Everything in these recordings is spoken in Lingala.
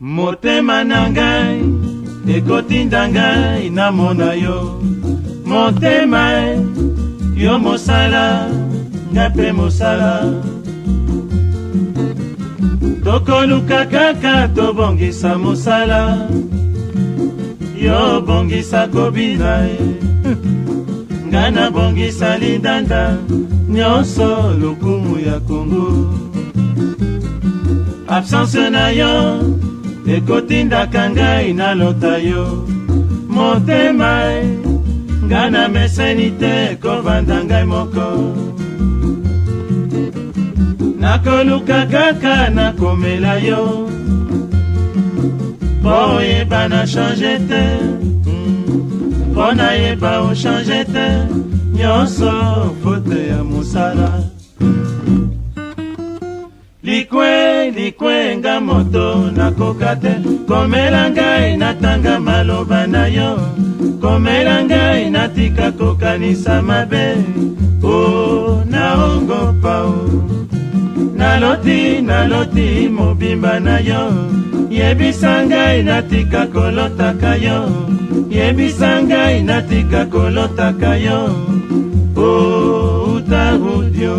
motema na ngai ekotinda ngai namona yo motema yo mosala ngai mpe mosala tokoluka kaka tobongisa mosala yo bongisa kobina e. ngai nabongisa lindanda nyonso lokumu ya kongo absence na yo ekotindaka ngai nalota yo motema ngai nameseni te ekovanda ngai moko nakoluka kaka nakomela yo mpo oyeba na change te mpo nayeba ochange te nyonso fote ya likwenga moto nakoka te komela ngai natanga maloba na yo komela ngai natika kokanisa mabe o oh, naogopa o naloti naloti mobimba na yo yebisa ngai natika kolotaka yo yebisa ngai natika kolotaka yo o oh, utarudio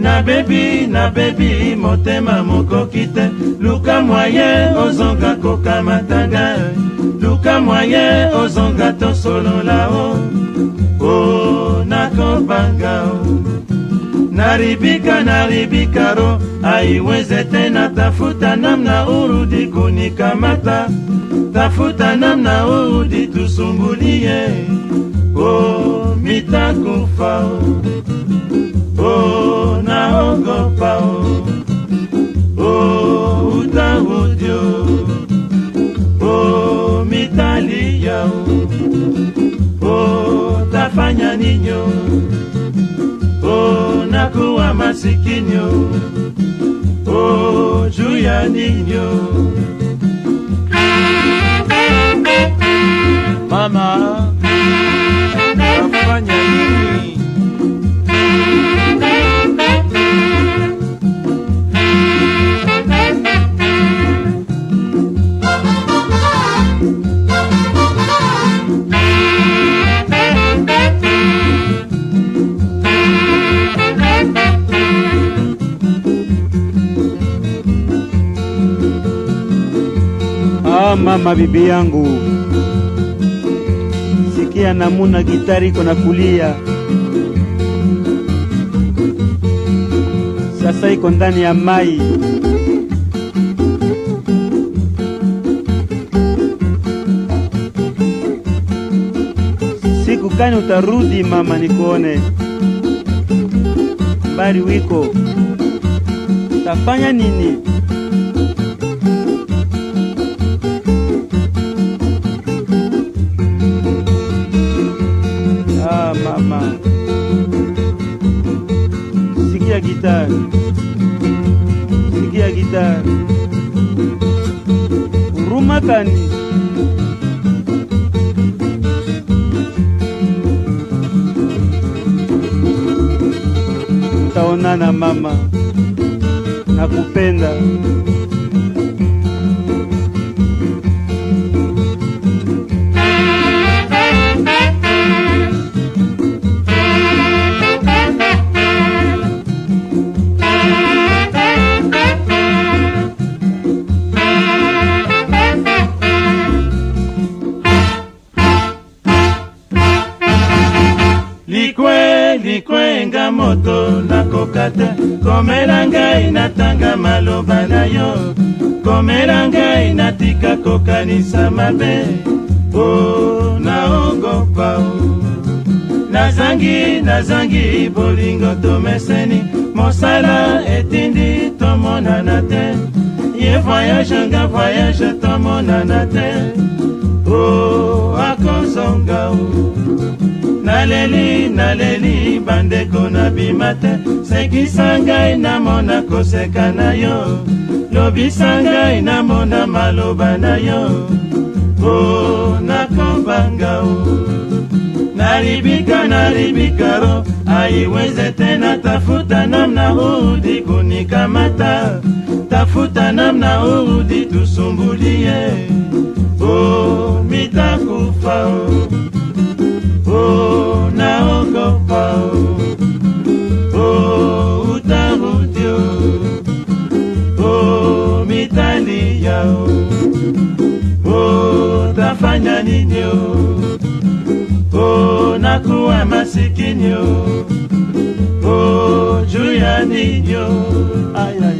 nabebi nabebi motema mokoki te luka mwaye ozonga kokamatanga luka mwaye ozonga tosolola o o nakobanga o naribika naribikaro aiweze te natafuta namna urudi kunikamata tafuta namna urudi tusumbulie o mitakufa o oh naogopa oh utahudio oh mitalia oh tafanya ninyo oh nakuwa masikini oh juu ninyo Mama mama bibi yangu, sikia namuna gitari kona kulia sasa, iko ndani ya mai siku kani utarudi mama, nikuone bari wiko, utafanya nini? matani taonana mama nakupenda kokoka te komela ngai natanga maloba na yo komela ngai natika kokanisa mabe o naogopa o nazangi nazangi bolingo tomeseni mosala etindi tomonana te ye voyage nga voyage tomonana te naleli naleli bandeko nabima te sekisa ngai namona koseka na yo lobisa ngai namona maloba na yo o oh, nakombanga o naribika naribika ro aiweze tena tafuta namna urudi kunikamata tafuta namna urudi tusumbulie o oh, mitakufa o oh. masikini oh nakuwa masikini oh juu ya ninyo ayaya